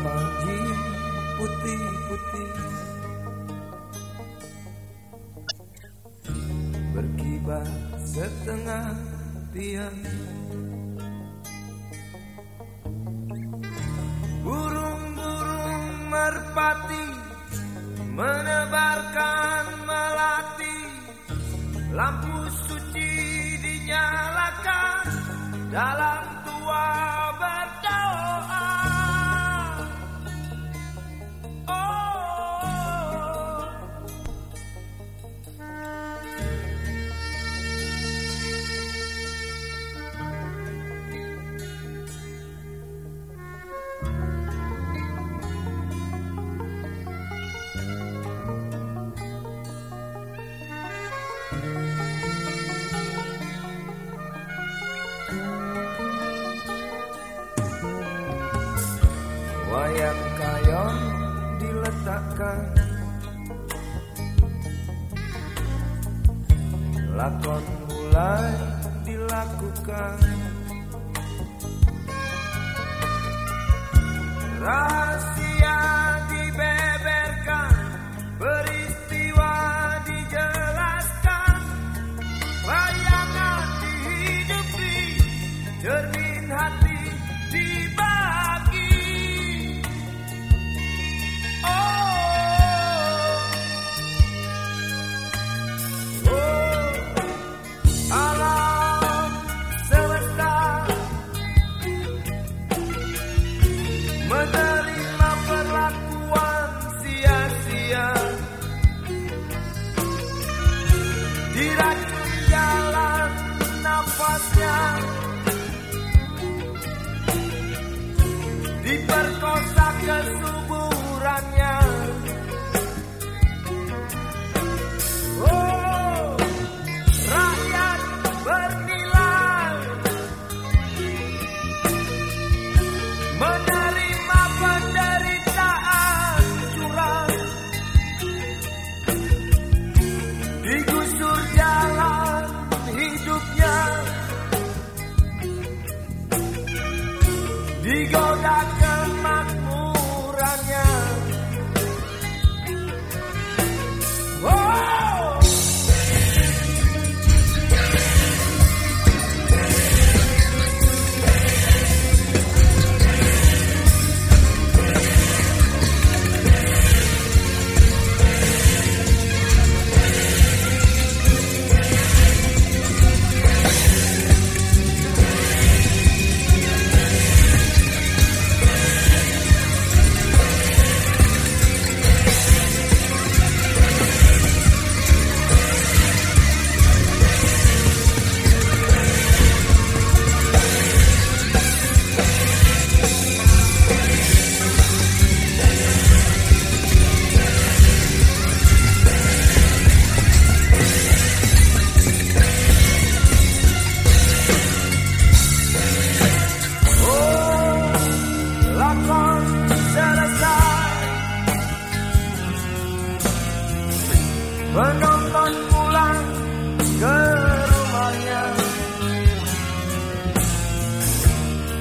pagi putih-putih. Berkibar setengah tiang. Burung-burung merpati Menebarkan melati. Lampu suci dinyalakan Dalam Kayon diletakkan. Lakon mulai dilakukan. Rahasia diperkosa kesuburannya. Oh rakyat bernilai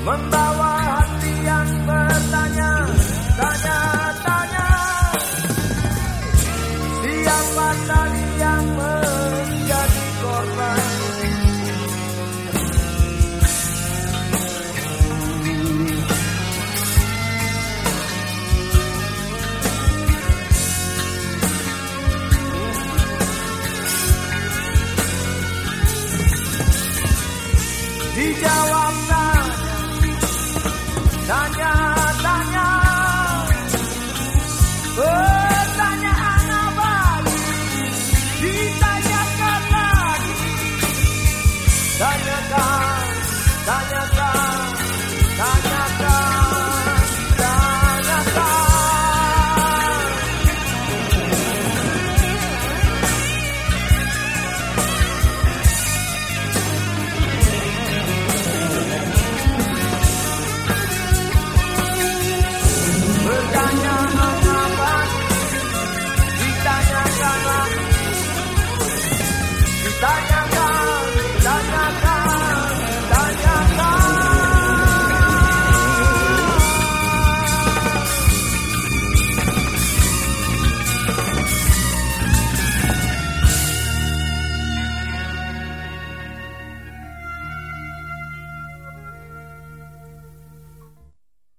membawa hati yang bertanya tanya tanya. Siapa tadi yang menjadi korban? Di ditanyakan lagi. Tanyakan tanyakan